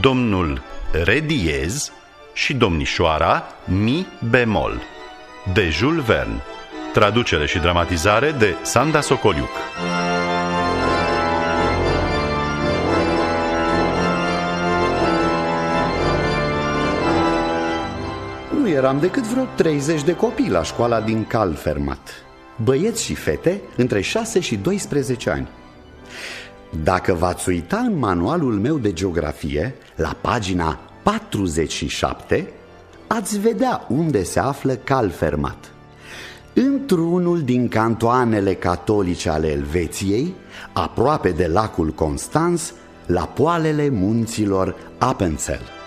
domnul re diez și domnișoara mi bemol, de Jules Verne. Traducere și dramatizare de Sanda Socoliuc. Nu eram decât vreo 30 de copii la școala din Calfermat. Băieți și fete între 6 și 12 ani. Dacă v-ați uita în manualul meu de geografie, la pagina 47, ați vedea unde se află Calfermat. Într-unul din cantoanele catolice ale Elveției, aproape de lacul Constanț, la poalele munților Appenzell.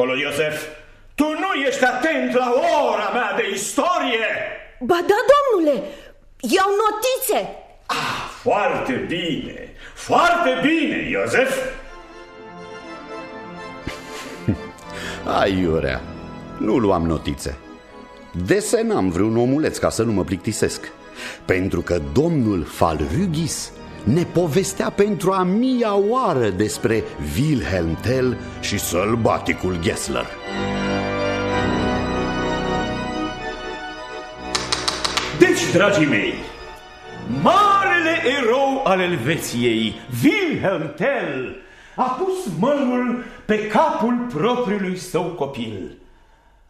Acolo, Iosef? Tu nu ești atent la ora mea de istorie! Ba da, domnule, iau notițe! Ah, foarte bine, foarte bine, Iosef! Aiurea, nu luam notițe Desenam vreun omuleț ca să nu mă plictisesc Pentru că domnul Falrugis ne povestea pentru a mia oară despre Wilhelm Tell și sălbaticul Gessler Deci, dragii mei, marele erou al Elveției, Wilhelm Tell, a pus mărul pe capul propriului său copil.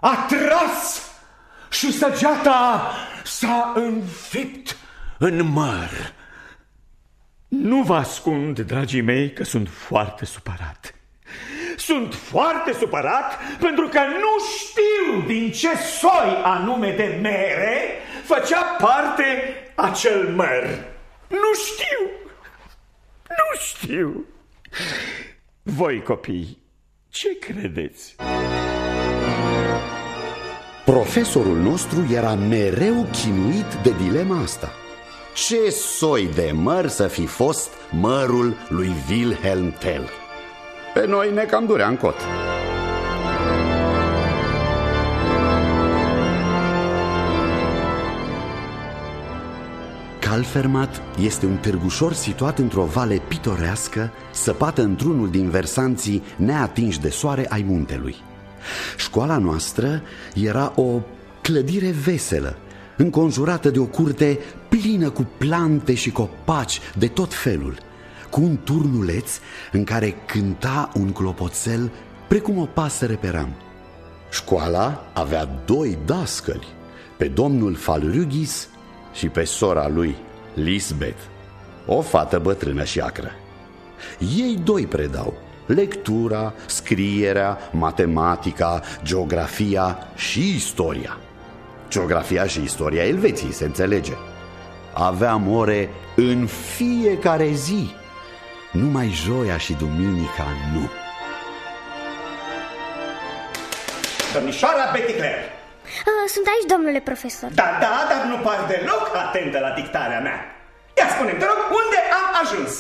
A tras și săgeata s-a înfipt în măr. Nu vă ascund, dragii mei, că sunt foarte supărat. Sunt foarte supărat pentru că nu știu din ce soi anume de mere făcea parte acel măr. Nu știu. Nu știu. Voi, copii, ce credeți? Profesorul nostru era mereu chinuit de dilema asta Ce soi de măr să fi fost mărul lui Wilhelm Tell? Pe noi ne cam durea în cot Calfermat este un târgușor situat într-o vale pitorească, săpată într-unul din versanții neatinși de soare ai muntelui. Școala noastră era o clădire veselă, înconjurată de o curte plină cu plante și copaci de tot felul, cu un turnuleț în care cânta un clopoțel precum o pasăre pe ram. Școala avea doi dascăli, pe domnul Falrugis și pe sora lui, Lisbeth, o fată bătrână și acră. Ei doi predau lectura, scrierea, matematica, geografia și istoria. Geografia și istoria Elveției, se înțelege. Aveam ore în fiecare zi, numai joia și duminica nu. Domnișoara Betty Clare. Uh, Sunt aici, domnule profesor. Da, da, dar nu par deloc atentă la dictarea mea. Ia spune te rog, unde am ajuns?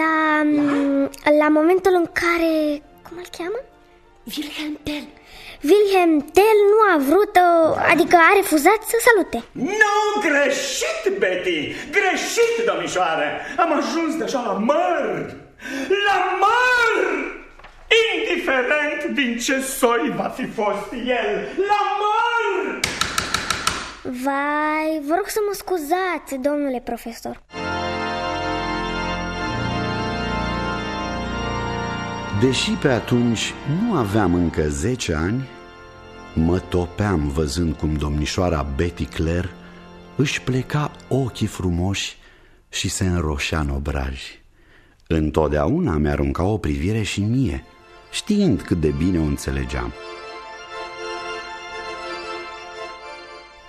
La, la? la momentul în care... Cum îl cheamă? Wilhelm Tell. Wilhelm Tell nu a vrut, uh, adică a refuzat să salute. Nu, greșit, Betty! Greșit, domnișoară! Am ajuns deja la măr! La măr! Indiferent din ce soi va fi fost el, la măr! Vai, vă rog să mă scuzați, domnule profesor. Deși pe atunci nu aveam încă 10 ani, mă topeam văzând cum domnișoara Betty Clare își pleca ochii frumoși și se înroșea în obraji. Întotdeauna mi-arunca o privire și mie, știind cât de bine o înțelegeam.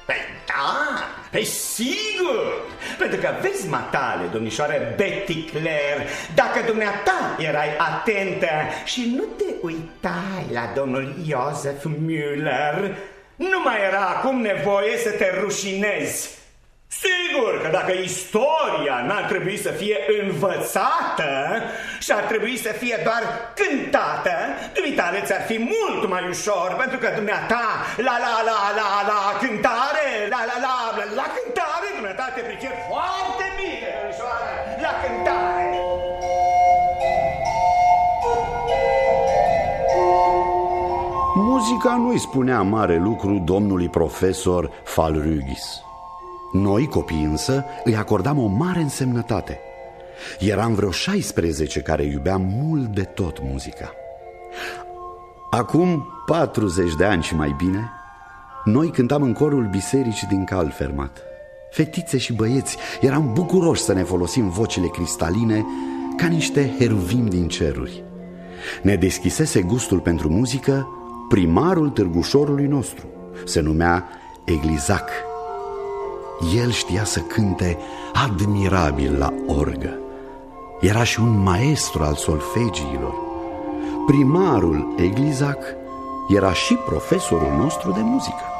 Păi da, pe sigur! Pentru că vezi, matale, domnișoară Betty Clare, dacă dumneata erai atentă și nu te uitai la domnul Joseph Müller, nu mai era acum nevoie să te rușinezi. Sigur că dacă istoria n-ar trebui să fie învățată și ar trebui să fie doar cântată, dumitale ți-ar fi mult mai ușor, pentru că dumneata, la la la la la cântare, Muzica nu-i spunea mare lucru domnului profesor Falrugis. Noi, copii însă, îi acordam o mare însemnătate. Eram vreo 16 care iubeam mult de tot muzica. Acum 40 de ani și mai bine, noi cântam în corul bisericii din Calfermat. Fetițe și băieți eram bucuroși să ne folosim vocile cristaline ca niște heruvim din ceruri. Ne deschisese gustul pentru muzică primarul târgușorului nostru. Se numea Eglizac. El știa să cânte admirabil la orgă. Era și un maestru al solfegiilor. Primarul Eglizac era și profesorul nostru de muzică.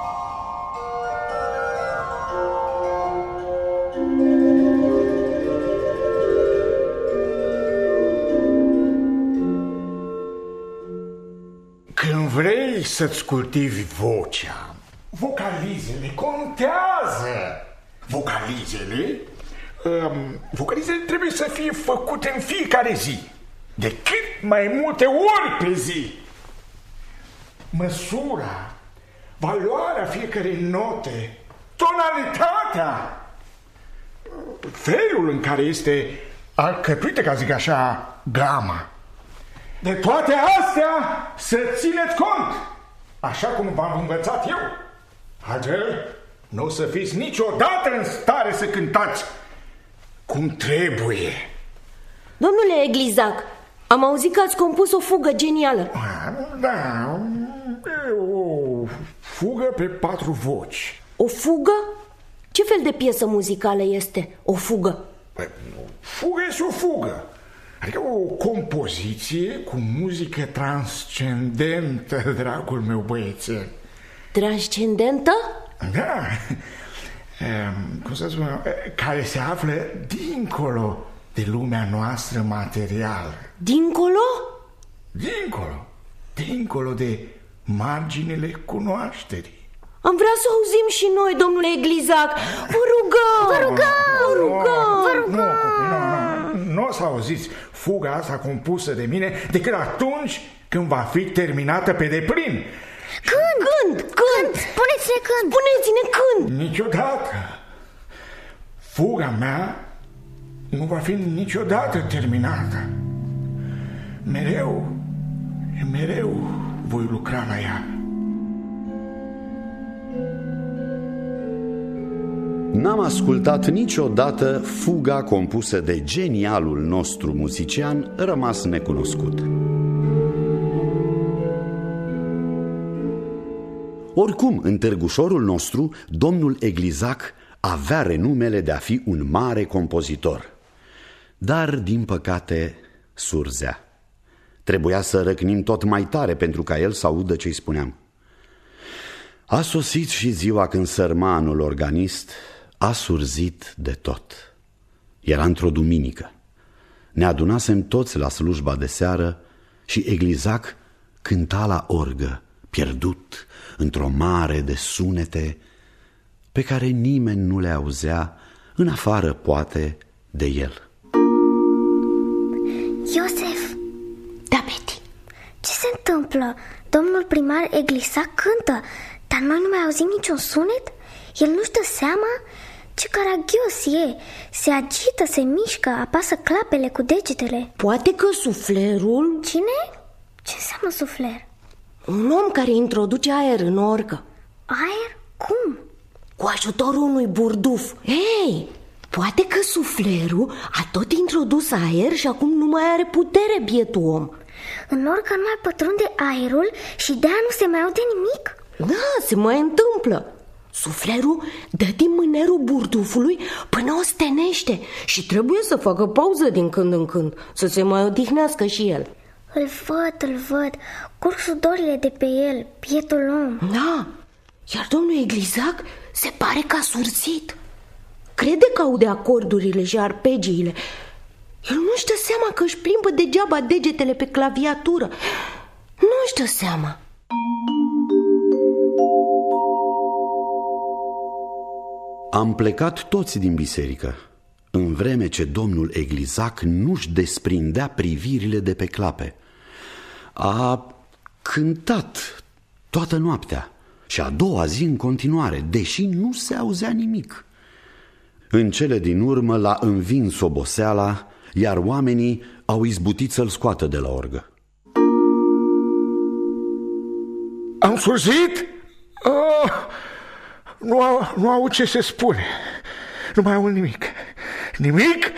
Să-ți cultivi vocea. Vocalizele contează. Vocalizele, um, vocalizele trebuie să fie făcute în fiecare zi. De cât mai multe ori pe zi. Măsura, valoarea fiecarei note, tonalitatea, felul în care este alcătuită, ca zic așa, gama. De toate astea să țineți cont, așa cum v-am învățat eu. Altfel, nu o să fiți niciodată în stare să cântați cum trebuie. Domnule Eglizac, am auzit că ați compus o fugă genială. Da, o fugă pe patru voci. O fugă? Ce fel de piesă muzicală este o fugă? Păi, fugă este o fugă. Adică o compoziție cu muzică transcendentă, dragul meu băiețel. Transcendentă? Da, ehm, cum să spun, care se află dincolo de lumea noastră materială. Dincolo? Dincolo, dincolo de marginile cunoașterii. Am vrea să auzim și noi, domnule Eglizac. Vă rugăm! Vă rugăm! Vă rugăm! Vă rugăm! Nu, nu, nu, nu o să auziți fuga asta compusă de mine decât atunci când va fi terminată pe deplin. Când? Când? Când? Spuneți-ne când! Spuneți-ne când! Niciodată. Fuga mea nu va fi niciodată terminată. Mereu, mereu voi lucra la ea. N-am ascultat niciodată fuga compusă de genialul nostru muzician rămas necunoscut. Oricum, în târgușorul nostru, domnul Eglizac avea renumele de a fi un mare compozitor. Dar, din păcate, surzea. Trebuia să răcnim tot mai tare pentru ca el să audă ce-i spuneam. A sosit și ziua când sărmanul organist a surzit de tot. Era într-o duminică. Ne adunasem toți la slujba de seară și Eglizac cânta la orgă, pierdut într-o mare de sunete pe care nimeni nu le auzea, în afară, poate, de el. Iosef! Da, Betty. Ce se întâmplă? Domnul primar Eglisac cântă, dar noi nu mai auzim niciun sunet? El nu-și dă seama? Ce caragios e! Se agită, se mișcă, apasă clapele cu degetele Poate că suflerul... Cine? Ce înseamnă sufler? Un om care introduce aer în orcă Aer? Cum? Cu ajutorul unui burduf Ei, poate că suflerul a tot introdus aer și acum nu mai are putere bietul om În orcă nu mai pătrunde aerul și de-aia nu se mai aude nimic? Da, se mai întâmplă Suflerul dă din mânerul burdufului până o stenește și trebuie să facă pauză din când în când, să se mai odihnească și el. Îl văd, îl văd, curg sudorile de pe el, pietul om Da, iar domnul Eglizac se pare că a surzit. Crede că aude acordurile și arpegiile. El nu-și dă seama că își plimbă degeaba degetele pe claviatură. Nu-și dă seama. Am plecat toți din biserică, în vreme ce domnul Eglizac nu-și desprindea privirile de pe clape. A cântat toată noaptea și a doua zi în continuare, deși nu se auzea nimic. În cele din urmă l-a învins oboseala, iar oamenii au izbutit să-l scoată de la orgă. Am surzit? Oh, nu, au, nu au ce se spune. Nu mai au nimic. Nimic?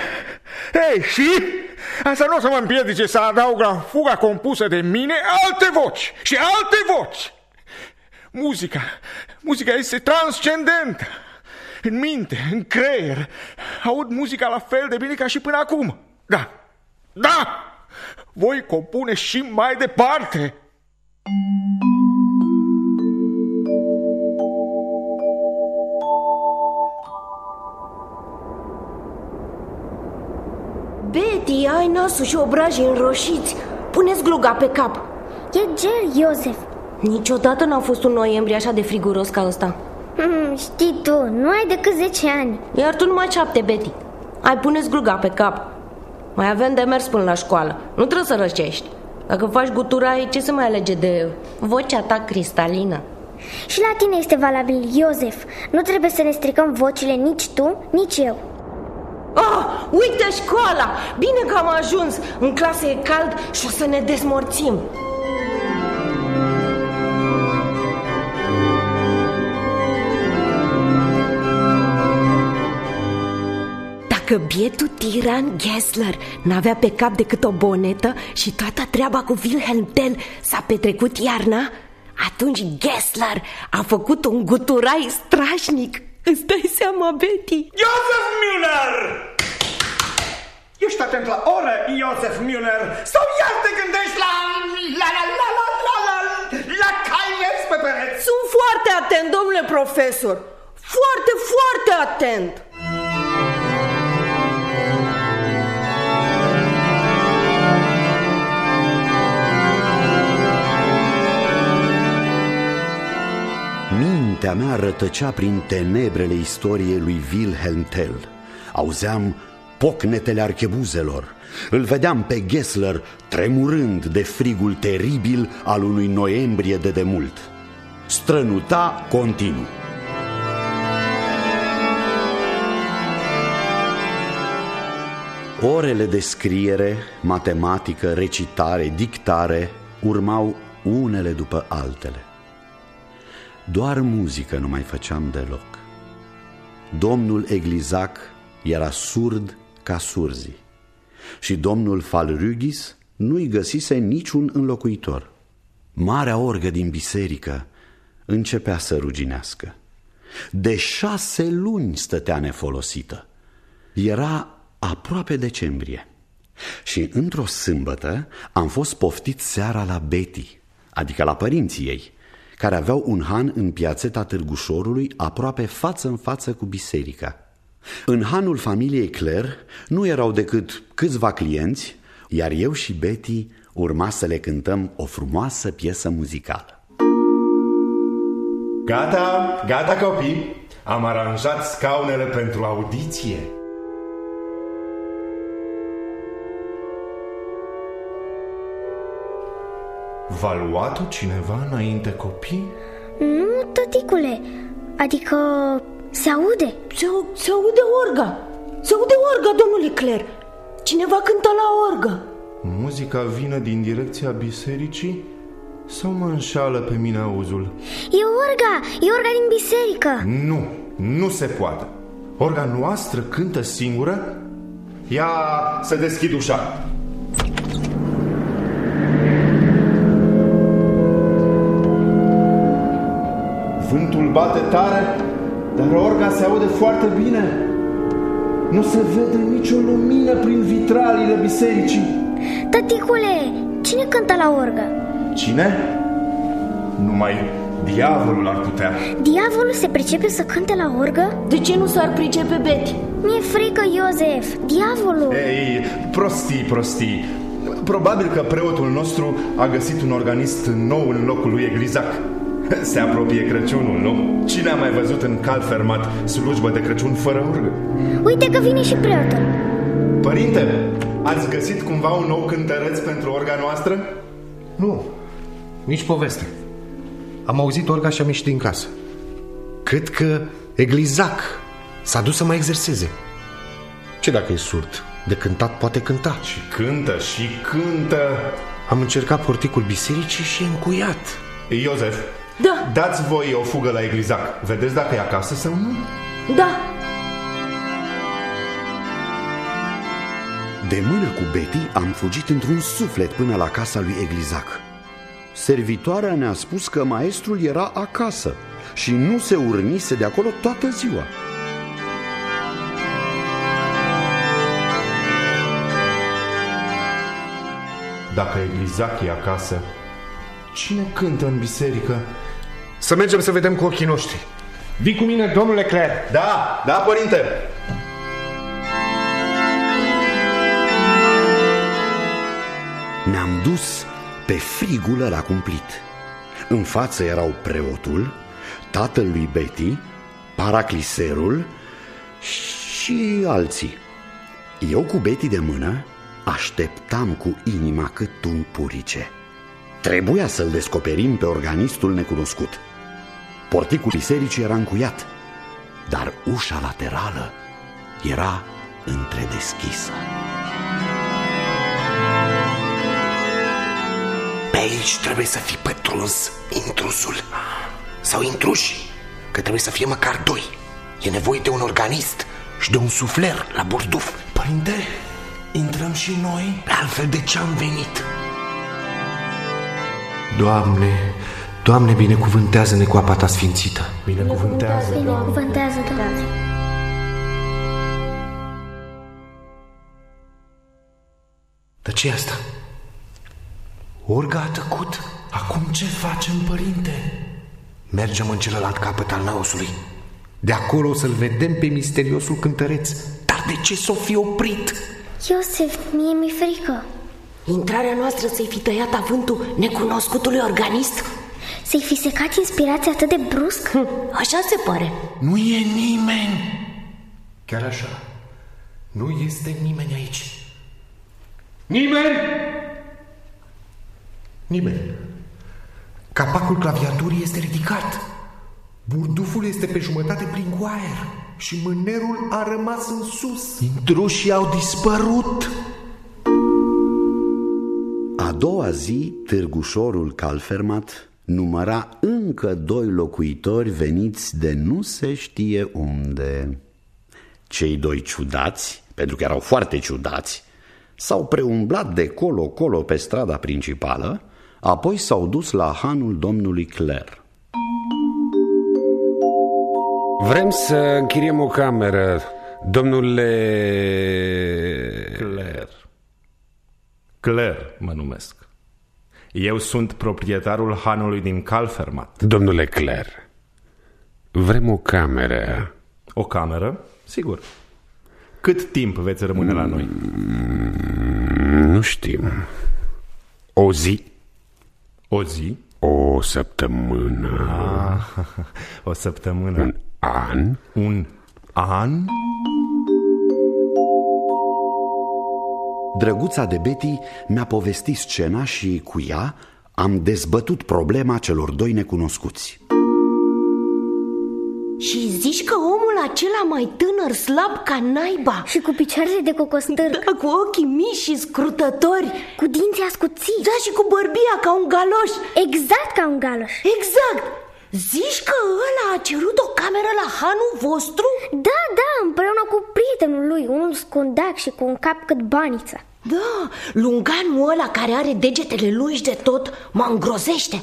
Ei, și? Asta nu o să mă împiedice să adaug la fuga compusă de mine alte voci și alte voci. Muzica, muzica este transcendentă. În minte, în creier, aud muzica la fel de bine ca și până acum. Da, da, voi compune și mai departe. Betty, ai nasul și obrajii înroșiți. Puneți gluga pe cap. E gel, Iosef. Niciodată n-a fost un noiembrie așa de friguros ca ăsta. Hmm, știi tu, nu ai decât 10 ani. Iar tu numai șapte, Betty. Ai puneți gluga pe cap. Mai avem de mers până la școală. Nu trebuie să răcești. Dacă faci guturai, ce să mai alege de vocea ta cristalină? Și la tine este valabil, Iosef. Nu trebuie să ne stricăm vocile nici tu, nici eu. Oh, uite școala! Bine că am ajuns! În clasă e cald și o să ne desmorțim. Dacă bietul tiran Gessler n-avea pe cap decât o bonetă și toată treaba cu Wilhelm Tell s-a petrecut iarna, atunci Gessler a făcut un guturai strașnic. Îți dai seama, Betty? Joseph Müller! Ești atent la oră, Joseph Müller? Sau iar te gândești la... la la la la la la la caiet pe pereți? Sunt foarte atent, domnule profesor. Foarte, foarte atent. Mintea mea rătăcea prin tenebrele istoriei lui Wilhelm Tell. Auzeam pocnetele archebuzelor. Îl vedeam pe Gessler tremurând de frigul teribil al unui noiembrie de demult. Strănuta continuu. Orele de scriere, matematică, recitare, dictare urmau unele după altele. Doar muzică nu mai făceam deloc. Domnul Eglizac era surd ca surzii și domnul Falrugis nu-i găsise niciun înlocuitor. Marea orgă din biserică începea să ruginească. De șase luni stătea nefolosită. Era aproape decembrie. Și într-o sâmbătă am fost poftit seara la Betty, adică la părinții ei, care aveau un han în piațeta Târgușorului, aproape față în față cu biserica. În hanul familiei Claire nu erau decât câțiva clienți, iar eu și Betty urma să le cântăm o frumoasă piesă muzicală. Gata, gata copii, am aranjat scaunele pentru audiție. V-a luat cineva înainte copii? Nu, tăticule, adică se aude. Se, se aude orga. Se aude orga, domnule Claire. Cineva cântă la orgă. Muzica vine din direcția bisericii? Sau mă înșală pe mine auzul? E orga, e orga din biserică. Nu, nu se poate. Orga noastră cântă singură? Ia să deschid ușa. Bate tare, dar orga se aude foarte bine. Nu se vede nicio lumină prin vitralile bisericii. Tăticule, cine cântă la orgă? Cine? Numai Diavolul ar putea. Diavolul se pricepe să cânte la orgă? De ce nu s-ar pricepe Betty? Mi-e frică, Iosef. Diavolul. Ei, prostii, prostii. Probabil că preotul nostru a găsit un organist nou în locul lui Eglizac. Se apropie Crăciunul, nu? Cine a mai văzut în cal fermat slujbă de Crăciun fără urgă? Uite că vine și preotul. Părinte, ați găsit cumva un nou cântăreț pentru orga noastră? Nu, nici poveste. Am auzit orga și am ieșit din casă. Cred că Eglizac s-a dus să mă exerseze. Ce dacă e surd? De cântat poate cânta. Și cântă, și cântă. Am încercat porticul bisericii și e încuiat. Iosef, Da, dați voi o fugă la Eglizac. Vedeți dacă e acasă sau nu? da De mână cu Betty am fugit într-un suflet până la casa lui Eglizac. Servitoarea ne-a spus că maestrul era acasă și nu se urnise de acolo toată ziua. Dacă Eglizac e acasă, cine cântă în biserică? Să mergem să vedem cu ochii noștri. Vii cu mine, domnule Claire. Da, da, părinte. Ne-am dus pe frigul la cumplit. În față erau preotul, tatăl lui Betty, paracliserul și alții. Eu cu Betty de mână așteptam cu inima cât un purice. Trebuia să-l descoperim pe organistul necunoscut. Porticul bisericii era încuiat, dar ușa laterală era întredeschisă. Pe aici trebuie să fii pătruns intrusul Sau intruși Că trebuie să fie măcar doi E nevoie de un organist și de un sufler la burduf Părinte, intrăm și noi? Altfel de ce am venit? Doamne, Doamne, binecuvântează-ne cu apa ta sfințită. Binecuvântează. Binecuvântează, Doamne. Dar ce asta? Orga a tăcut. Acum ce facem, părinte? Mergem în celălalt capăt al naosului De acolo o să-l vedem pe misteriosul cântăreț. Dar de ce s-o fi oprit? Iosef, mie mi-e frică. Intrarea noastră să-i fi tăiat avântul necunoscutului organist? Să-i fi secat inspirația atât de brusc? Așa se pare Nu e nimeni Chiar așa. Nu este nimeni aici. Nimeni! Nimeni. Capacul claviaturii este ridicat. Burduful este pe jumătate plin cu aer și mânerul a rămas în sus. Intrușii au dispărut A doua zi, târgușorul Calfermat număra încă doi locuitori veniți de nu se știe unde. Cei doi ciudați, pentru că erau foarte ciudați, s-au preumblat de colo-colo pe strada principală, apoi s-au dus la hanul domnului Clare. Vrem să închiriem o cameră, domnule... Claire. Claire mă numesc. Eu sunt proprietarul hanului din Calfermat. Domnule Claire, vrem o cameră. O cameră? Sigur. Cât timp veți rămâne la noi? Nu știm. O zi, O zi? o săptămână, Ah, o săptămână. un an. Un an? Drăguța de Betty mi-a povestit scena și cu ea am dezbătut problema celor doi necunoscuți. Și zici că omul acela mai tânăr, slab ca naiba. Și cu picioarele de cocostâr, Da, cu ochii mici și scrutători. Cu dinții ascuțiți. Da, și cu bărbia ca un galoș. Exact ca un galoș. Exact Zici că ăla a cerut o cameră la hanul vostru? Da, da, împreună cu prietenul lui Unul scundac și cu un cap cât baniță. Da, lunganul ăla care are degetele lungi de tot mă îngrozește.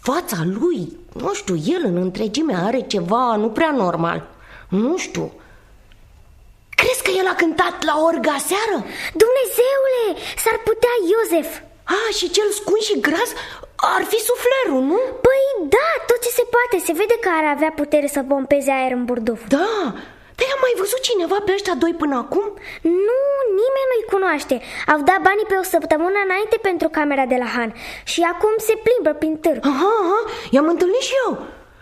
Fața lui, nu știu, el în întregime are ceva nu prea normal. Nu știu. Crezi că el a cântat la orga seară? Dumnezeule, s-ar putea Iosef. A, și cel scun și gras Ar fi suflerul, nu? Păi da, tot ce se poate. Se vede că ar avea putere să pompeze aer în burduf. Da, dar am mai văzut cineva pe ăștia doi până acum? Nu, nimeni nu-i cunoaște. Au dat banii pe o săptămână înainte pentru camera de la Han. Și acum se plimbă prin târg. Aha, aha, i-am întâlnit și eu.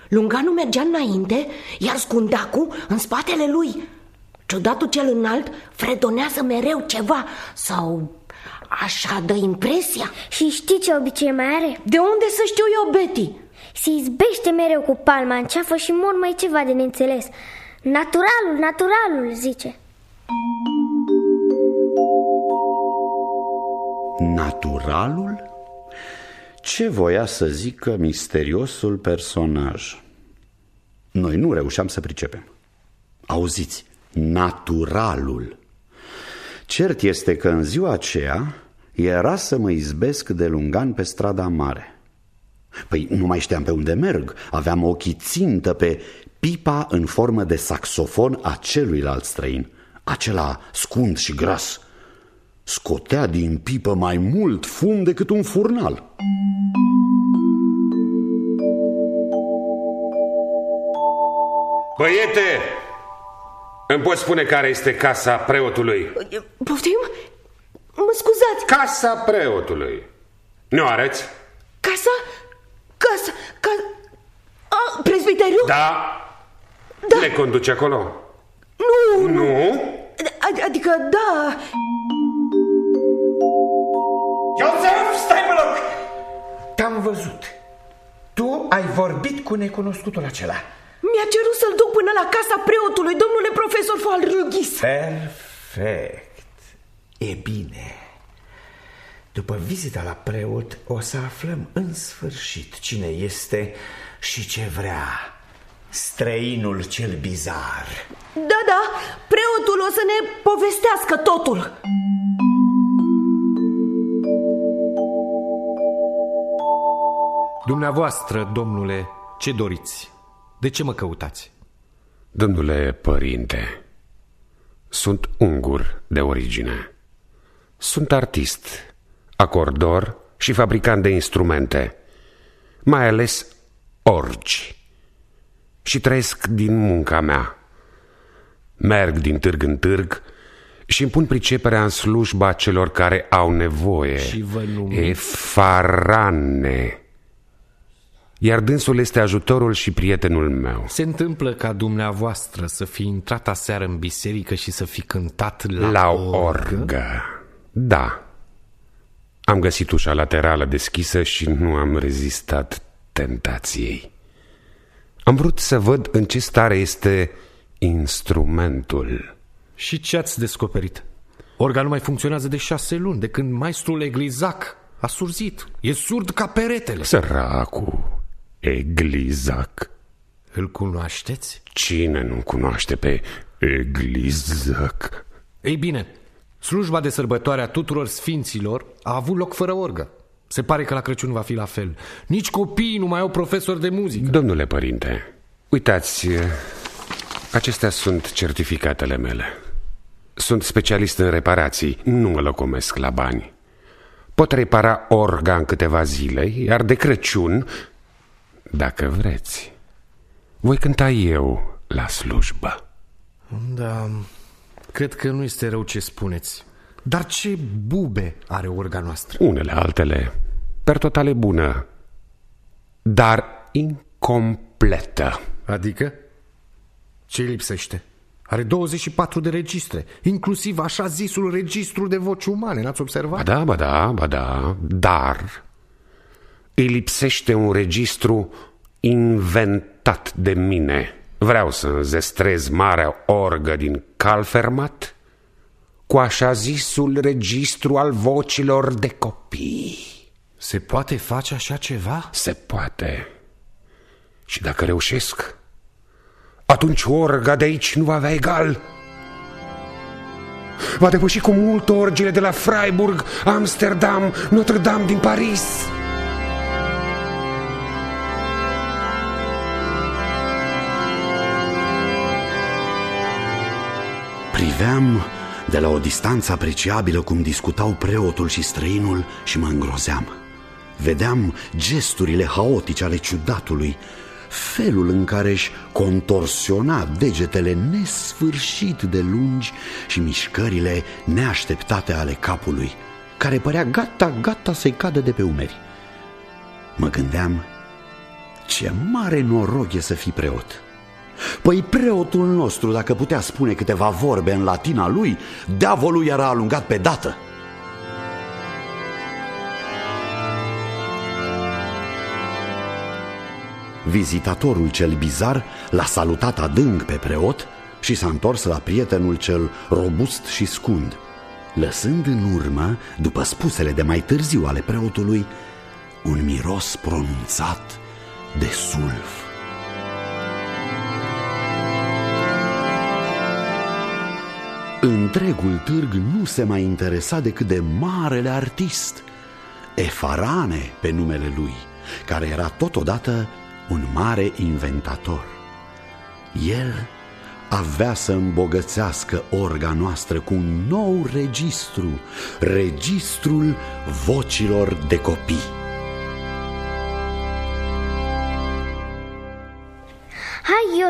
Lunganul mergea înainte, iar scundacu în spatele lui. Ciudatul cel înalt fredonează mereu ceva. Sau așa dă impresia Și știi ce obicei mai are? De unde să știu eu, Betty? Se izbește mereu cu palma în ceafă și mor mai ceva de neînțeles Naturalul, naturalul, zice Naturalul? Ce voia să zică misteriosul personaj? Noi nu reușeam să pricepem. Auziți, naturalul. Cert este că în ziua aceea era să mă izbesc de lungan pe strada mare. Păi nu mai știam pe unde merg, aveam ochii țintă pe pipa în formă de saxofon a celuilalt străin, acela scund și gras. Scotea din pipă mai mult fum decât un furnal. Băiete, îmi poți spune care este casa preotului? Poftim? Mă scuzați Casa preotului. Nu arăți? Casa? Casa? Ca... A, prezbiteriu? Da. Da. Le conduce acolo? Nu, Nu? Ad- Adică, da Iosef, stai pe loc! Te-am văzut. Tu ai vorbit cu necunoscutul acela. Mi-a cerut să-l duc până la casa preotului, domnule profesor Falrâghis Perfect. E bine. După vizita la preot o să aflăm în sfârșit cine este și ce vrea străinul cel bizar. Da, da, preotul o să ne povestească totul Dumneavoastră, domnule, ce doriți? De ce mă căutați? Domnule părinte, sunt ungur de origine. Sunt artist, acordor și fabricant de instrumente, mai ales orgi. Și trăiesc din munca mea. Merg din târg în târg și îmi pun priceperea în slujba celor care au nevoie. Și vă numiți? E farane. Iar dânsul este ajutorul și prietenul meu. Se întâmplă ca dumneavoastră să fi intrat aseară în biserică și să fi cântat la, La orgă? orgă. Da. Am găsit ușa laterală deschisă și nu am rezistat tentației. Am vrut să văd în ce stare este instrumentul. Și ce ați descoperit? Orga nu mai funcționează de șase luni, de când maestrul Eglizac a surzit. E surd ca peretele. Săracu, Eglizac. Îl cunoașteți? Cine nu cunoaște pe Eglizac? Ei bine, slujba de sărbătoare a tuturor sfinților a avut loc fără orgă. Se pare că la Crăciun va fi la fel. Nici copiii nu mai au profesori de muzică. Domnule părinte, uitați, acestea sunt certificatele mele. Sunt specialist în reparații, nu mă locomesc la bani. Pot repara orga în câteva zile, iar de Crăciun, dacă vreți, voi cânta eu la slujbă. Da, cred că nu este rău ce spuneți. Dar ce bube are orga noastră? Unele altele, per totale bună, dar incompletă. Adică? Ce lipsește? Are 24 de registre, inclusiv așa zisul registru de voci umane, n-ați Ba observat? da, ba da, ba da, dar îi lipsește un registru inventat de mine. Vreau să înzestrez marea orgă din Calfermat cu așa zisul registru al vocilor de copii. Se poate face așa ceva? Se poate. Și dacă reușesc, atunci orga de aici nu va avea egal. Va depăși cu mult orgile de la Freiburg, Amsterdam, Notre-Dame din Paris. Priveam de la o distanță apreciabilă cum discutau preotul și străinul și mă îngrozeam. Vedeam gesturile haotice ale ciudatului, felul în care își contorsiona degetele nesfârșit de lungi și mișcările neașteptate ale capului, care părea gata, gata să-i cadă de pe umeri. Mă gândeam, ce mare noroc e să fii preot. Păi preotul nostru, dacă putea spune câteva vorbe în latina lui, diavolul era alungat pe dată. Vizitatorul cel bizar l-a salutat adânc pe preot și s-a întors la prietenul cel robust și scund, lăsând în urmă, după spusele de mai târziu ale preotului, un miros pronunțat de sulf. Întregul târg nu se mai interesa decât de marele artist, Efarane pe numele lui, care era totodată un mare inventator. El avea să îmbogățească orga noastră cu un nou registru, registrul vocilor de copii.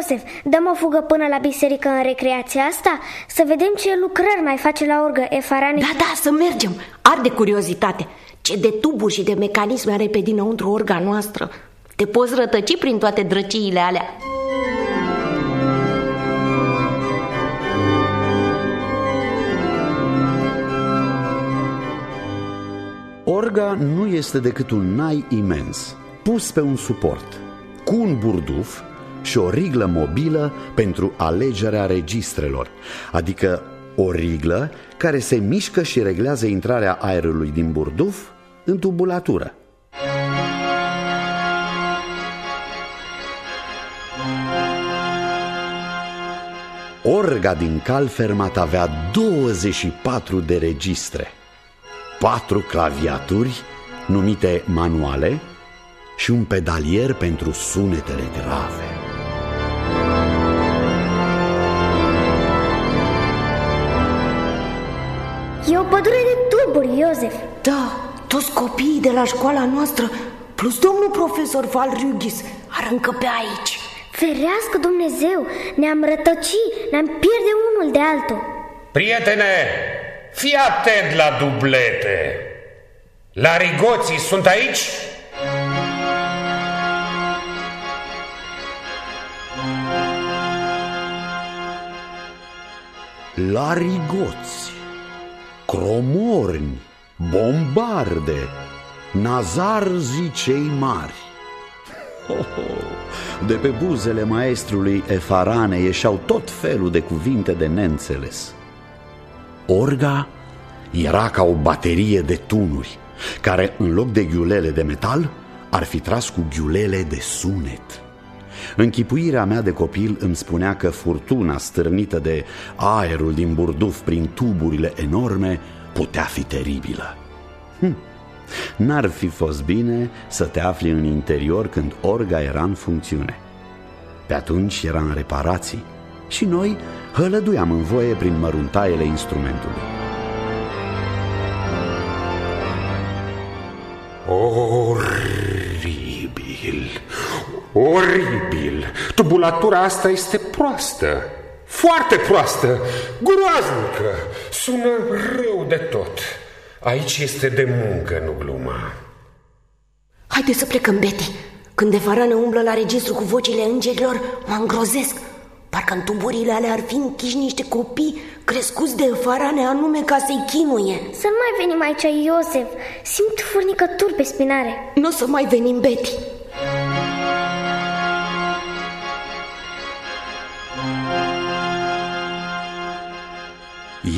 Iosef, dăm o fugă până la biserică în recreația asta? Să vedem ce lucrări mai face la orgă Efarani Da, da, să mergem, arde curiozitate. Ce de tuburi și de mecanisme are pe dinăuntru orga noastră. Te poți rătăci prin toate drăciile alea. Orga nu este decât un nai imens, pus pe un suport, cu un burduf și o riglă mobilă pentru alegerea registrelor, adică o riglă care se mișcă și reglează intrarea aerului din burduf în tubulatură. Orga din Calfermat avea 24 de registre, patru claviaturi numite manuale și un pedalier pentru sunetele grave. Pădure de tuburi, Iosef. Da, toți copiii de la școala noastră Plus domnul profesor Valrugis ar încăpea aici. Ferească Dumnezeu, ne-am rătăci, ne-am pierde unul de altul. Prietene, fii atent la dublete. La rigoții sunt aici? Larigoți, cromorni, bombarde, nazarzi cei mari. De pe buzele maestrului Efarane ieșeau tot felul de cuvinte de neînțeles. Orga era ca o baterie de tunuri, care în loc de ghiulele de metal ar fi tras cu ghiulele de sunet. Închipuirea mea de copil îmi spunea că furtuna stârnită de aerul din burduf prin tuburile enorme putea fi teribilă. Hm. N-ar fi fost bine să te afli în interior când orga era în funcțiune. Pe atunci era în reparații și noi hălăduiam în voie prin măruntaiele instrumentului. Oribil, oribil. Tubulatura asta este proastă, foarte proastă, groaznică. Sună rău de tot. Aici este de muncă, nu gluma. Haide să plecăm, Betty Când de farană umblă la registru cu vocile îngerilor, mă îngrozesc Parcă în tuburile alea ar fi închiși niște copii crescuți de farane anume ca să-i chinuie Să nu mai venim aici, Iosef Simt furnicături pe spinare Nu o să mai venim, Betty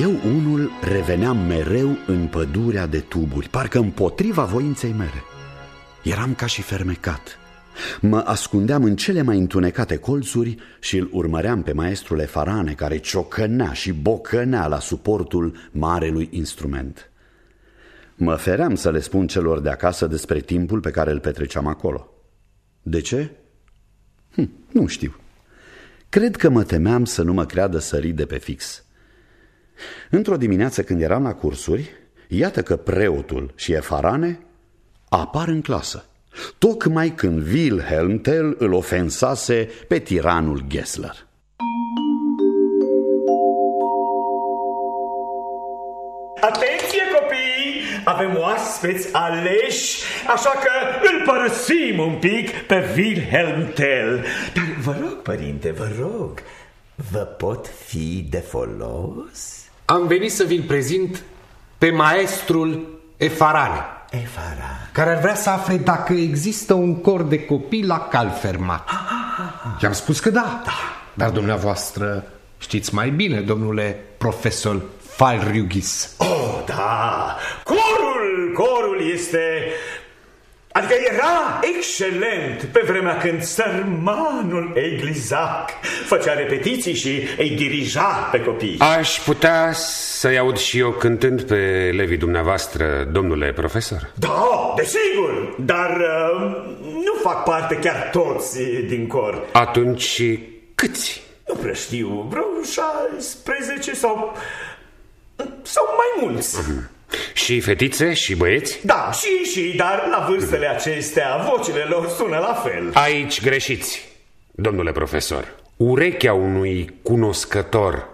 Eu unul reveneam mereu în pădurea de tuburi, parcă împotriva voinței mele. Eram ca și fermecat. Mă ascundeam în cele mai întunecate colțuri și îl urmăream pe maestrul Efarane care ciocănea și bocănea la suportul marelui instrument. Mă feream să le spun celor de acasă despre timpul pe care îl petreceam acolo. De ce? Hm, nu știu. Cred că mă temeam să nu mă creadă sărit de pe fix. Într-o dimineață când eram la cursuri, iată că preotul și Efarane apar în clasă, tocmai când Wilhelm Tell îl ofensase pe tiranul Gessler. Atenție copii! Avem oaspeți aleși, așa că îl părăsim un pic pe Wilhelm Tell. Dar vă rog, părinte, vă rog, vă pot fi de folos? Am venit să vi-l prezint pe maestrul Efarane. Efara. Care ar vrea să afle dacă există un cor de copii la Calfermat. I-am spus că da. da. Dar dumneavoastră știți mai bine, domnule profesor Falriugis. Oh, da! Corul, corul este... Adică era excelent pe vremea când sărmanul Eglizac făcea repetiții și îi dirija pe copii. Aș putea să-i aud și eu cântând pe elevii dumneavoastră, domnule profesor? Da, desigur, dar uh, nu fac parte chiar toți din cor. Atunci câți? Nu prea știu, vreo 16 sau... sau mai mulți. Și fetițe și băieți? Da, și și, dar la vârstele acestea vocile lor sună la fel. Aici greșiți, domnule profesor. Urechea unui cunoscător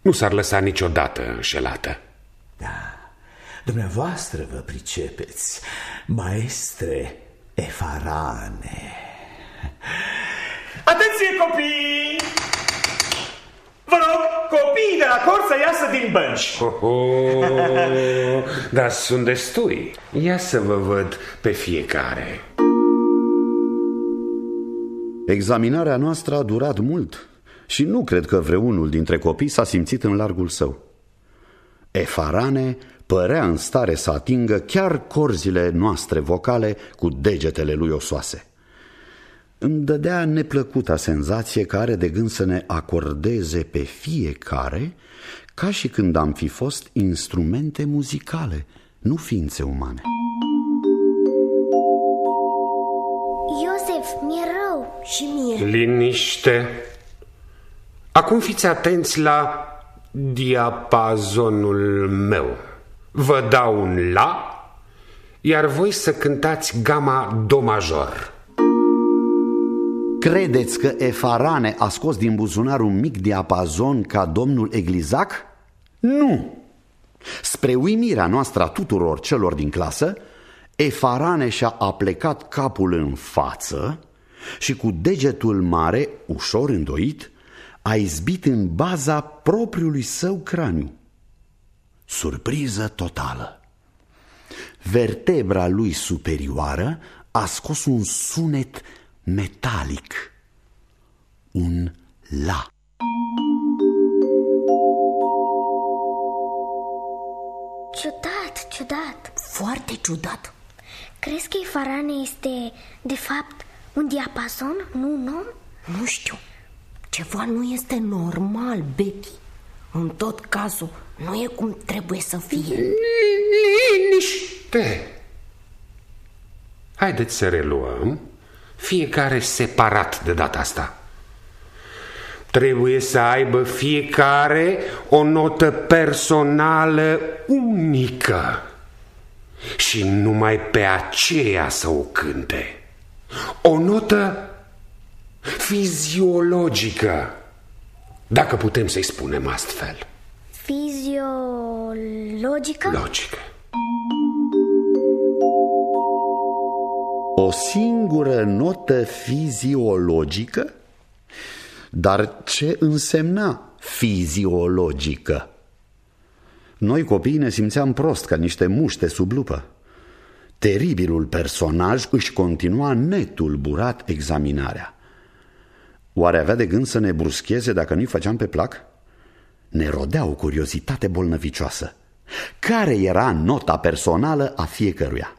nu s-ar lăsa niciodată înșelată. Da, dumneavoastră vă pricepeți, maestre efarane. Atenție, copii! Vă rog, copiii de la cor să iasă din bănci. Oh, oh, dar sunt destui. Ia să vă văd pe fiecare. Examinarea noastră a durat mult și nu cred că vreunul dintre copii s-a simțit în largul său. Efarane părea în stare să atingă chiar corzile noastre vocale cu degetele lui osoase. Îmi dădea neplăcuta senzație că are de gând să ne acordeze pe fiecare ca și când am fi fost instrumente muzicale, nu ființe umane. Iosef, mi-e rău Și mie Liniște. Acum fiți atenți la diapazonul meu. Vă dau un La, iar voi să cântați gama Do major. Credeți că Efarane a scos din buzunar un mic diapazon ca domnul Eglizac? Nu! Spre uimirea noastră a tuturor celor din clasă, Efarane și-a aplecat capul în față și cu degetul mare, ușor îndoit, a izbit în baza propriului său craniu. Surpriză totală! Vertebra lui superioară a scos un sunet metalic, un la. Ciudat, ciudat. Foarte ciudat. Crezi că Ifarane este, de fapt, un diapazon, nu un om? Nu știu. Ceva nu este normal, Betty În tot cazul Nu e cum trebuie să fie. Liniște! Haideți să reluăm fiecare separat de data asta. Trebuie să aibă fiecare o notă personală unică și numai pe aceea să o cânte. O notă fiziologică, dacă putem să-i spunem astfel. Fiziologică? Logică. O singură notă fiziologică? Dar ce însemna fiziologică? Noi copiii ne simțeam prost ca niște muște sub lupă. Teribilul personaj își continua netulburat examinarea. Oare avea de gând să ne bruscheze dacă nu-i făceam pe plac? Ne rodea o curiozitate bolnăvicioasă. Care era nota personală a fiecăruia?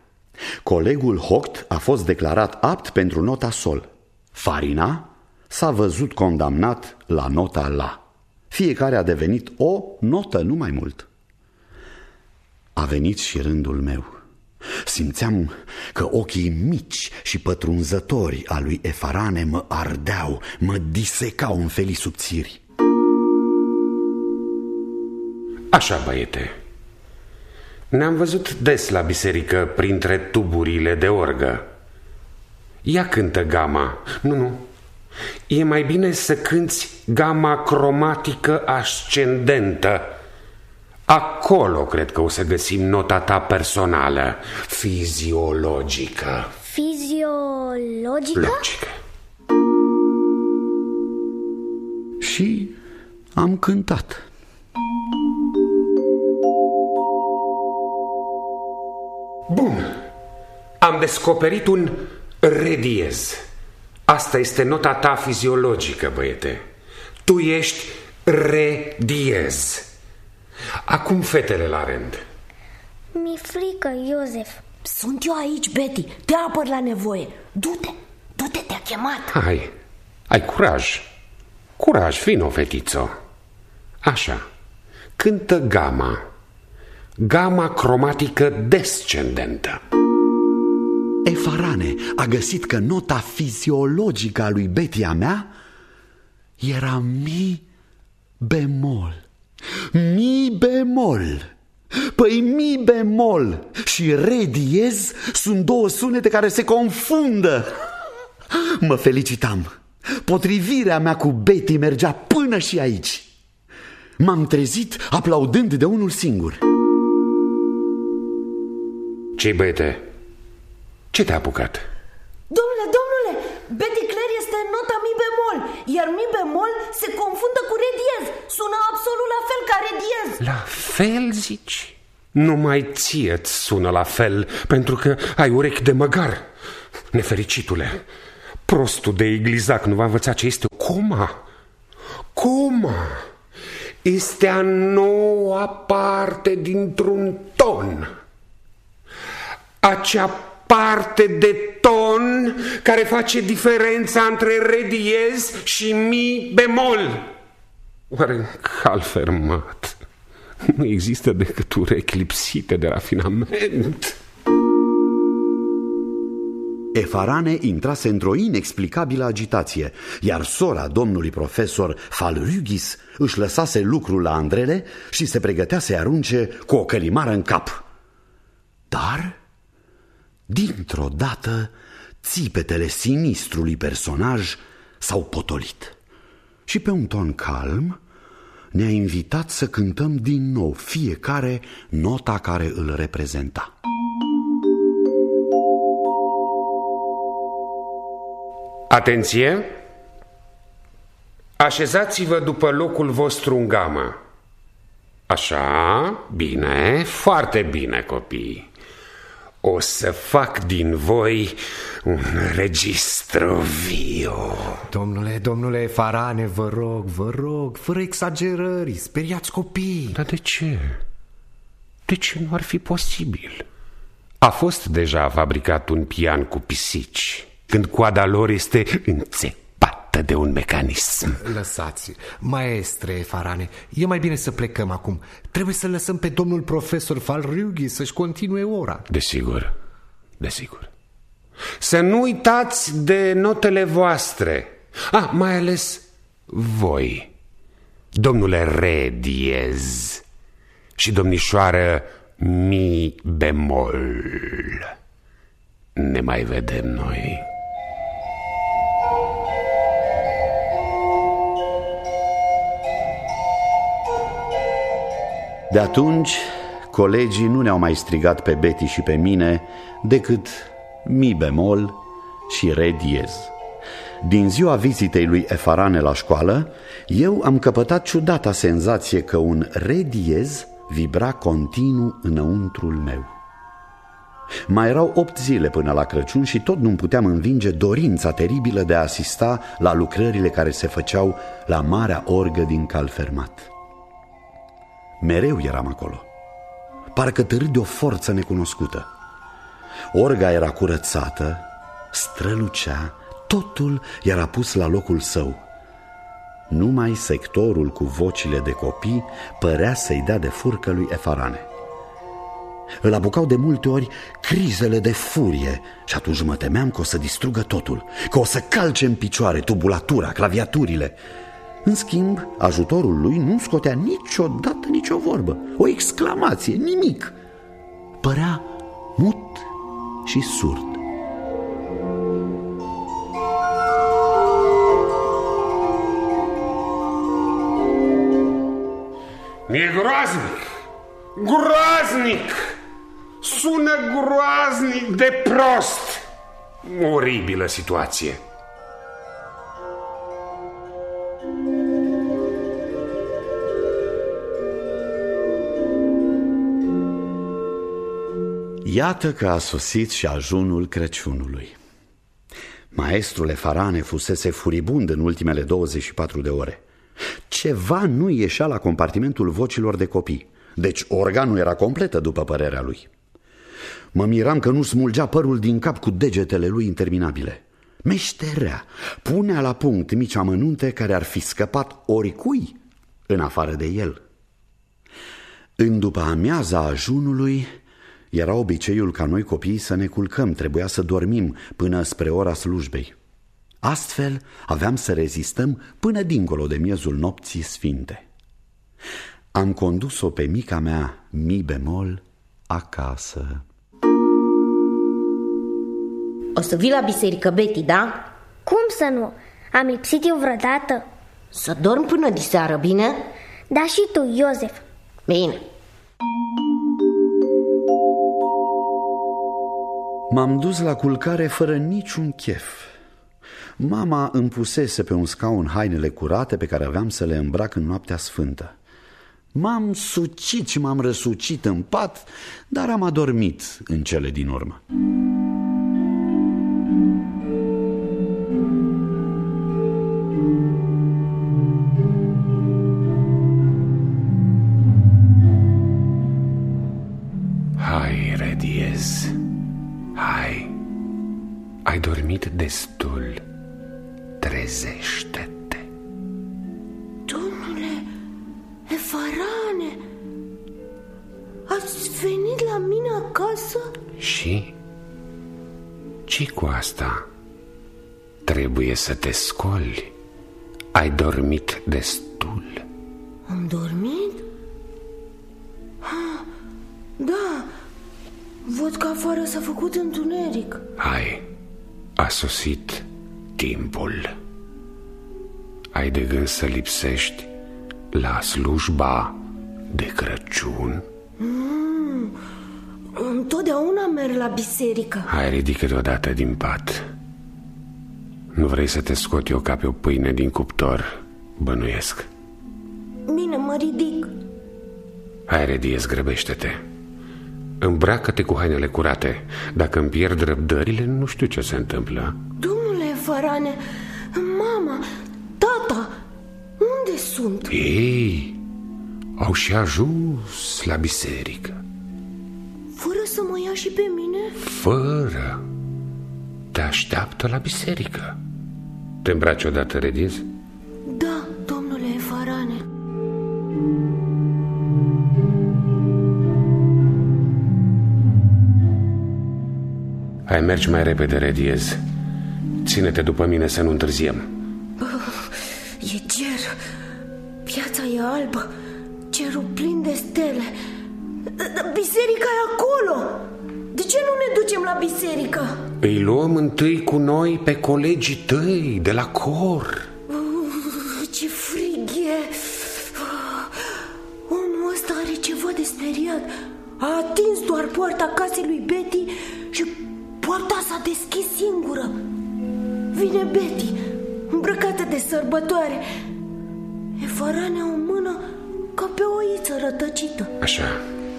Colegul Hoct a fost declarat apt pentru nota sol. Farina s-a văzut condamnat la nota la. Fiecare a devenit o notă, nu mai mult. A venit și rândul meu. Simțeam că ochii mici și pătrunzători a lui Efarane mă ardeau, mă disecau în felii subțiri. Așa, băiete, Ne-am văzut des la biserică printre tuburile de orgă. Ea cântă gama. Nu, nu. E mai bine să cânți gama cromatică ascendentă. Acolo cred că o să găsim nota ta personală, fiziologică. Fiziologică? Logică. Și am cântat. Bun. Am descoperit un rediez. Asta este nota ta fiziologică, băiete. Tu ești rediez. Acum fetele la rând. Mi-e frică, Iosef. Sunt eu aici, Betty. Te apăr la nevoie. Du-te, du-te, te-a chemat. Hai, ai curaj. Curaj, vino, fetițo. Așa. Cântă gama. Gama cromatică descendentă. Efarane a găsit că nota fiziologică a lui Betty a mea era mi bemol. Mi bemol. Păi mi bemol și re diez sunt două sunete care se confundă. Mă felicitam. Potrivirea mea cu Betty mergea până și aici. M-am trezit aplaudând de unul singur. Ce-i băiete? Ce te-a apucat? Domnule, domnule, Betty Clare este în nota mi bemol, iar mi bemol se confundă cu re diez. Sună absolut la fel ca re diez. La fel, zici? Numai ție sună la fel, pentru că ai urechi de măgar. Nefericitule, prostul de iglizac nu va învăța ce este coma. Coma este a noua parte dintr-un ton. Acea parte de ton care face diferența între re diez și mi bemol. Oare în cal fermat nu există decât urechi lipsite de rafinament? Efarane intrase într-o inexplicabilă agitație, iar sora domnului profesor Falrugis își lăsase lucrul la Andrele și se pregătea să-i arunce cu o călimară în cap. Dar, dintr-o dată, țipetele sinistrului personaj s-au potolit. Și pe un ton calm ne-a invitat să cântăm din nou fiecare nota care îl reprezenta. Atenție! Așezați-vă după locul vostru în gamă. Așa, bine, foarte bine, copii. O să fac din voi un registru viu. Domnule, domnule Farane, vă rog, vă rog, fără exagerări, speriați copii. Dar de ce? De ce nu ar fi posibil? A fost deja fabricat un pian cu pisici când coada lor este înțepată de un mecanism. Lăsați, maestre Farane, e mai bine să plecăm acum. Trebuie să lăsăm pe domnul profesor Falrughi să-și continue ora. Desigur, desigur. Să nu uitați de notele voastre. Ah, mai ales voi, domnule Re diez și domnișoară Mi bemol. Ne mai vedem noi. De atunci, colegii nu ne-au mai strigat pe Betty și pe mine decât mi bemol și re diez. Din ziua vizitei lui Efarane la școală, eu am căpătat ciudata senzație că un re diez vibra continuu înăuntrul meu. Mai erau opt zile până la Crăciun și tot nu puteam învinge dorința teribilă de a asista la lucrările care se făceau la marea orgă din Calfermat. Mereu eram acolo. Parcă târât de o forță necunoscută. Orga era curățată, strălucea, totul era pus la locul său. Numai sectorul cu vocile de copii părea să-i dea de furcă lui Efarane. Îl apucau de multe ori crizele de furie și atunci mă temeam că o să distrugă totul, că o să calce în picioare tubulatura, claviaturile, în schimb, ajutorul lui nu scotea niciodată nicio vorbă, o exclamație, nimic. părea mut și surd. E groaznic! Groaznic! Sună groaznic de prost! Oribilă situație. Iată că a sosit și ajunul Crăciunului. Maestrul Farane fusese furibund în ultimele 24 de ore. Ceva nu ieșea la compartimentul vocilor de copii, deci organul era completă după părerea lui. Mă miram că nu smulgea părul din cap cu degetele lui interminabile. Meșterea punea la punct mici amănunte care ar fi scăpat oricui în afară de el. În după amiaza ajunului, era obiceiul ca noi copiii să ne culcăm, trebuia să dormim până spre ora slujbei. Astfel aveam să rezistăm până dincolo de miezul nopții sfinte. Am condus-o pe mica mea mi bemol acasă. O să vii la biserică, Betty, da? Cum să nu? Am lipsit eu vreodată? Să dorm până diseară, bine? Da și tu, Iosef. Bine. M-am dus la culcare fără niciun chef. Mama îmi pusese pe un scaun hainele curate pe care aveam să le îmbrac în noaptea sfântă. M-am sucit și m-am răsucit în pat, dar am adormit în cele din urmă. Ai dormit destul, trezește-te. Domnule Efarane, ați venit la mine acasă? Și? ce cu asta? Trebuie să te scoli. Ai dormit destul. Am dormit? Ha, da, văd că afară s-a făcut întuneric. Hai, a sosit timpul. Ai de gând să lipsești la slujba de Crăciun? Mm, întotdeauna merg la biserică. Hai, ridică deodată din pat. Nu vrei să te scot eu ca pe o pâine din cuptor, bănuiesc. Bine, mă ridic. Hai, Redies, grăbește-te. Îmbracă-te cu hainele curate. Dacă îmi pierd răbdările, nu știu ce se întâmplă. Domnule Farane, mama, tata, unde sunt? Ei, au și ajuns la biserică. Fără să mă ia și pe mine? Fără. Te așteaptă la biserică. Te îmbraci odată, Redies? Hai, mergi mai repede, Rediez. Ține-te după mine să nu întârziem. E cer. Piața e albă. Cerul plin de stele. Biserica e acolo. De ce nu ne ducem la biserică? Îi luăm întâi cu noi pe colegii tăi de la cor. Deschis singură. Vine Betty, îmbrăcată de sărbătoare. E fărane o mână ca pe o iță rătăcită. Așa,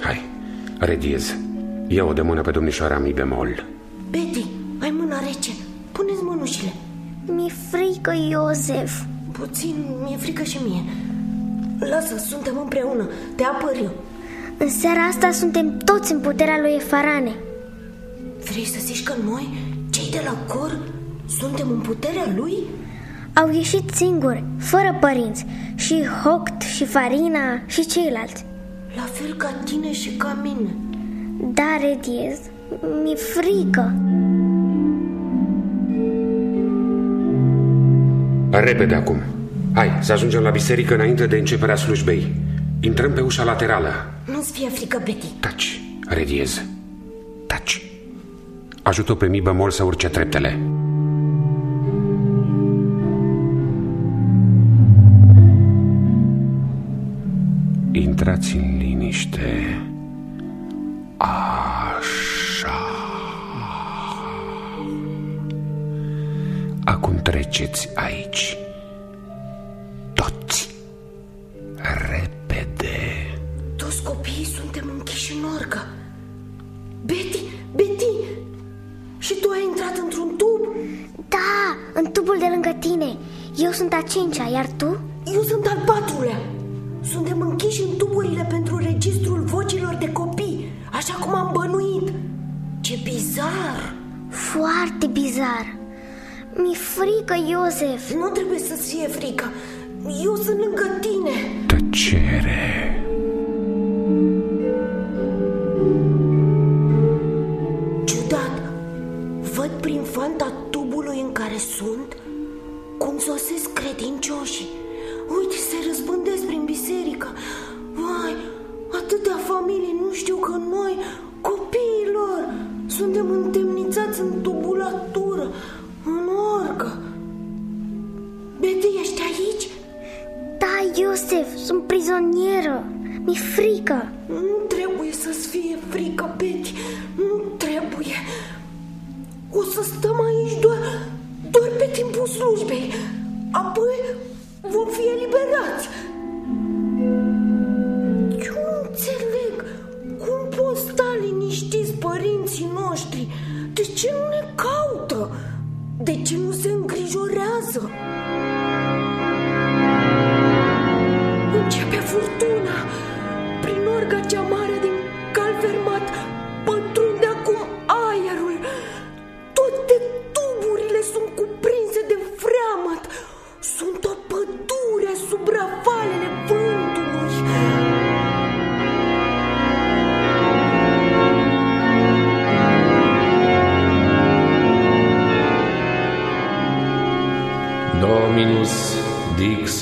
hai, Rediez. Ia-o de mână pe domnișoara mi bemol. Betty, ai mâna rece. Puneți mânușile. Mi-e frică, Iosef. Puțin, mi-e frică și mie. Lasă, suntem împreună. Te apăr eu. În seara asta suntem toți în puterea lui Efarane. Vrei să zici că noi, cei de la cor, suntem în puterea lui? Au ieșit singuri, fără părinți, și Hoct, și Farina, și ceilalți. La fel ca tine și ca mine. Da, Rediez, mi-e frică. Repede acum. Hai, să ajungem la biserică înainte de începerea slujbei. Intrăm pe ușa laterală. Nu-ți fie frică, Betty. Taci, Rediez. taci. Ajută pe mi bemol să urce treptele. Intrați în liniște. Așa. Acum treceți aici. Toți. Cincea, iar tu? Eu sunt al patrulea. Suntem închiși în tuburile pentru registrul vocilor de copii, așa cum am bănuit. Ce bizar! Foarte bizar Mi-e frică, Iosef Nu trebuie să-ți fie frică. Eu sunt lângă tine. Tăcere.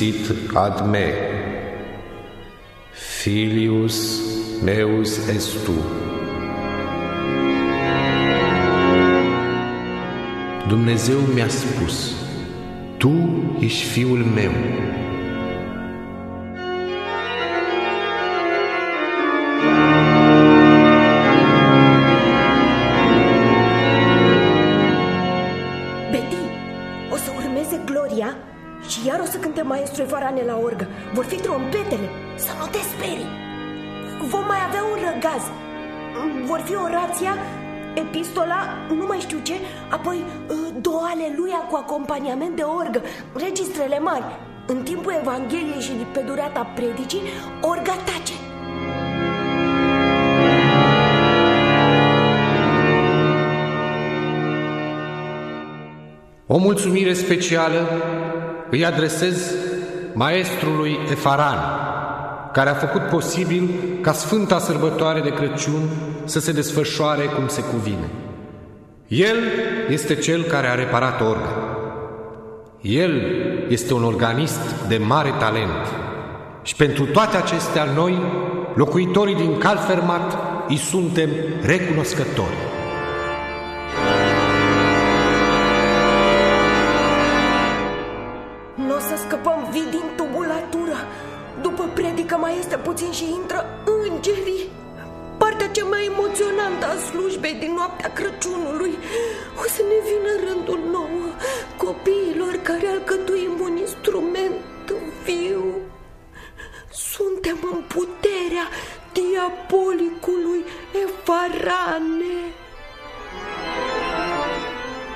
Dixit ad me, filius meus est tu. Dumnezeu mi-a spus, tu ești fiul meu. Maestru Evarane la orgă. Vor fi trompetele, să nu te sperii. Vom mai avea un răgaz. Vor fi orația, epistola, nu mai știu ce, apoi uh, două aleluia cu acompaniament de orgă, registrele mari. În timpul Evangheliei și pe durata predicii, orga tace. O mulțumire specială îi adresez maestrului Efaran, care a făcut posibil ca Sfânta Sărbătoare de Crăciun să se desfășoare cum se cuvine. El este cel care a reparat orga. El este un organist de mare talent. Și pentru toate acestea noi, locuitorii din Calfermat, îi suntem recunoscători. Nu o să scăpăm vii din tubulatură. După predică mai este puțin și intră îngerii. Partea cea mai emoționantă a slujbei din noaptea Crăciunului. O să ne vină rândul nouă, copiilor care alcătuim un instrument viu. Suntem în puterea diabolicului Efarane.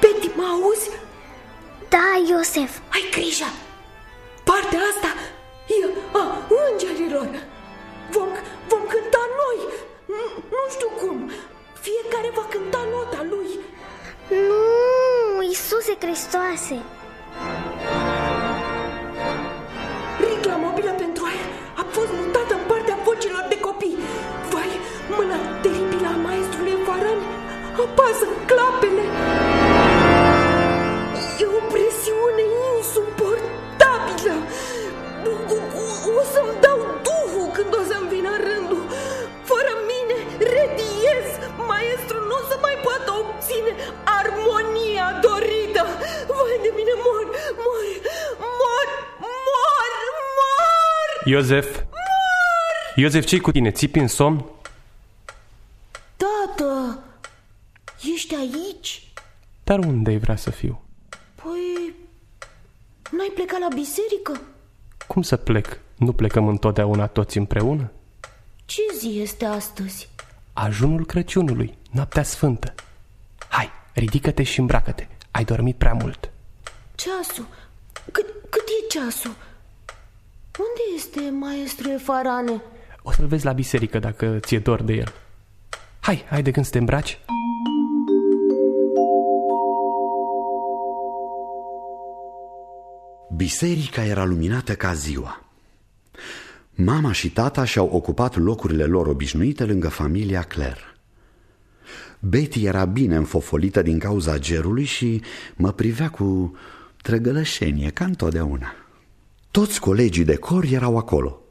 Betty, mă auzi? Da, Iosef Ai grijă! Partea asta e a îngerilor! Vom, vom cânta noi! Nu, nu știu cum! Fiecare va cânta nota lui! Nu, Iisuse Hristoase Reclamabilă pentru aer a fost mutată în partea vocilor de copii. Vai, mâna teribilă a maestrului Varan apasă clapele. să-mi dau duhul când o să-mi vină rândul. Fără mine, rediez, maestru nu o să mai poată obține armonia dorită. Vai de mine, mor, mor, mor, mor, mor! Iosef! Mor! Iosef, ce cu tine? Țipi în somn? Tată, ești aici? Dar unde ai vrea să fiu? Păi, n-ai plecat la biserică? Cum să plec? Nu plecăm întotdeauna toți împreună? Ce zi este astăzi? Ajunul Crăciunului, noaptea sfântă. Hai, ridică-te și îmbracă-te. Ai dormit prea mult. Ceasul? Cât, cât e ceasul? Unde este maestru Efarane? O să-l vezi la biserică dacă ți-e dor de el. Hai, hai de când să te îmbraci. Biserica era luminată ca ziua. Mama și tata și-au ocupat locurile lor obișnuite lângă familia Claire. Betty era bine înfofolită din cauza gerului și mă privea cu trăgălășenie, ca întotdeauna. Toți colegii de cor erau acolo,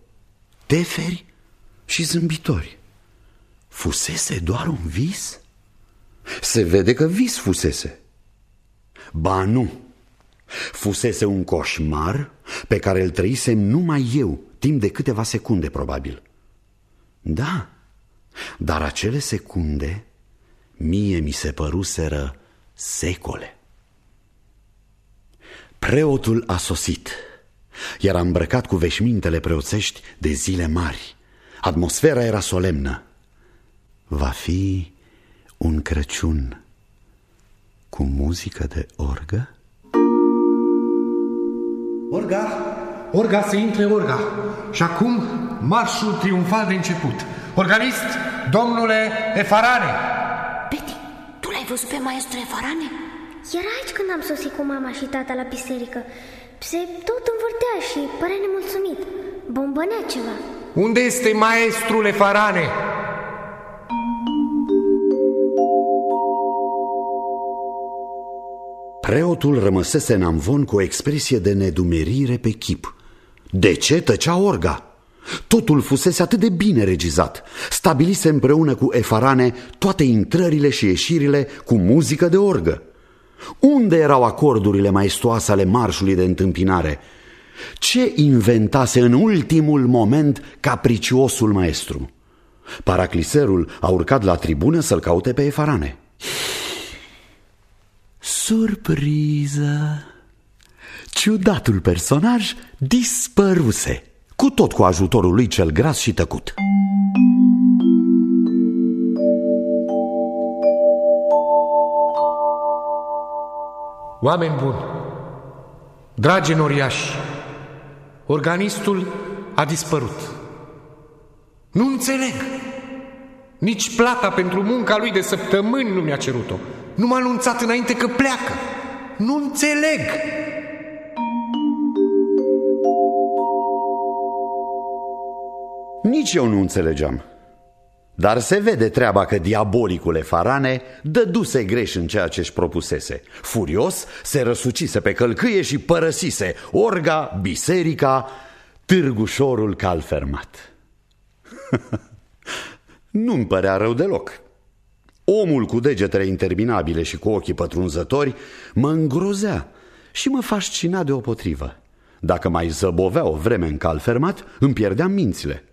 teferi și zâmbitori. Fusese doar un vis? Se vede că vis fusese. Ba nu, fusese un coșmar pe care îl trăisem numai eu, timp de câteva secunde probabil. Da, dar acele secunde mie mi se păruseră secole. Preotul a sosit. Era îmbrăcat cu veșmintele preoțești de zile mari. Atmosfera era solemnă. Va fi un Crăciun cu muzică de orgă? Orga, orga să intre orga. Și acum marșul triumfal de început. Organist, domnule Efarane. Betty, tu l-ai văzut pe maestru Efarane? Era aici când am sosit cu mama și tata la biserică. Se tot învârtea și părea nemulțumit. Bombănea ceva. Unde este maestrul Efarane? Preotul rămăsese în amvon cu o expresie de nedumerire pe chip. De ce tăcea orga? Totul fusese atât de bine regizat. Stabilise împreună cu Efarane toate intrările și ieșirile cu muzică de orgă. Unde erau acordurile maestoase ale marșului de întâmpinare? Ce inventase în ultimul moment capriciosul maestru? Paracliserul a urcat la tribună să-l caute pe Efarane. Surpriză! Ciudatul personaj dispăruse, cu tot cu ajutorul lui cel gras și tăcut. Oameni buni, dragi noriași, organistul a dispărut. Nu înțeleg. Nici plata pentru munca lui de săptămâni nu mi-a cerut-o. Nu m-a anunțat înainte că pleacă. Nu înțeleg. Nici eu nu înțelegeam. Dar se vede treaba că diabolicul Farane dăduse greș în ceea ce își propusese. Furios, se răsucise pe călcâie și părăsise orga, biserica, târgușorul calfermat. Nu-mi părea rău deloc. Omul cu degetele interminabile și cu ochii pătrunzători mă îngrozea și mă fascina deopotrivă. Dacă mai zăbovea o vreme în calfermat, îmi pierdeam mințile.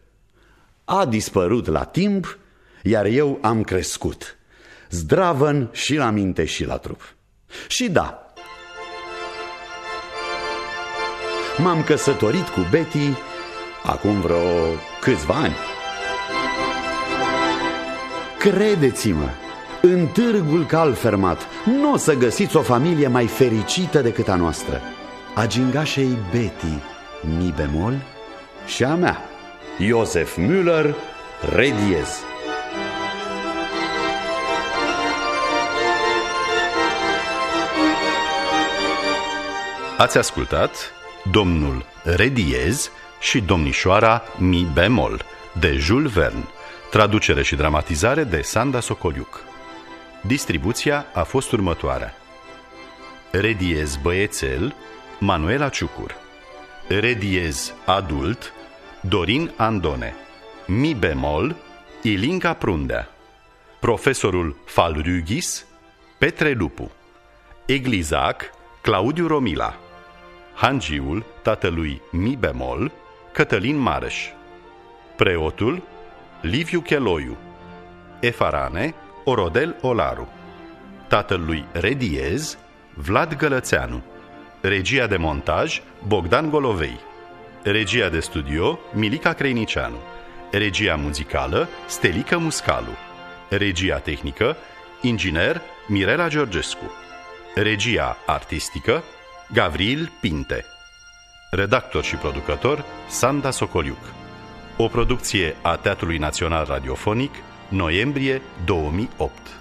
A dispărut la timp, iar eu am crescut. Zdravăn și la minte și la trup. Și da, m-am căsătorit cu Betty acum vreo câțiva ani. Credeți-mă, în târgul Calfermat nu o să găsiți o familie mai fericită decât a noastră. A gingașei Betty, mi bemol, și a mea, Iosef Müller, re diez. Ați ascultat Domnul Rediez și Domnișoara Mi bemol de Jules Verne, traducere și dramatizare de Sanda Socoliuc. Distribuția a fost următoarea. Rediez băiețel, Manuela Ciucur. Rediez adult, Dorin Andone. Mi bemol, Ilinca Prundea. Profesorul Falrugis, Petre Lupu. Eglizac, Claudiu Romila. Hangiul, tatălui Mi bemol, Cătălin Mareș Preotul Liviu Cheloiu Efarane Orodel Olaru Tatăl lui Rediez Vlad Gălățeanu Regia de montaj Bogdan Golovei Regia de studio Milica Creinicianu Regia muzicală Stelică Muscalu. Regia tehnică Inginer Mirela Georgescu. Regia artistică Gavril Pinte. Redactor și producător Sanda Socoliuc. O producție a Teatrului Național Radiofonic Noiembrie 2008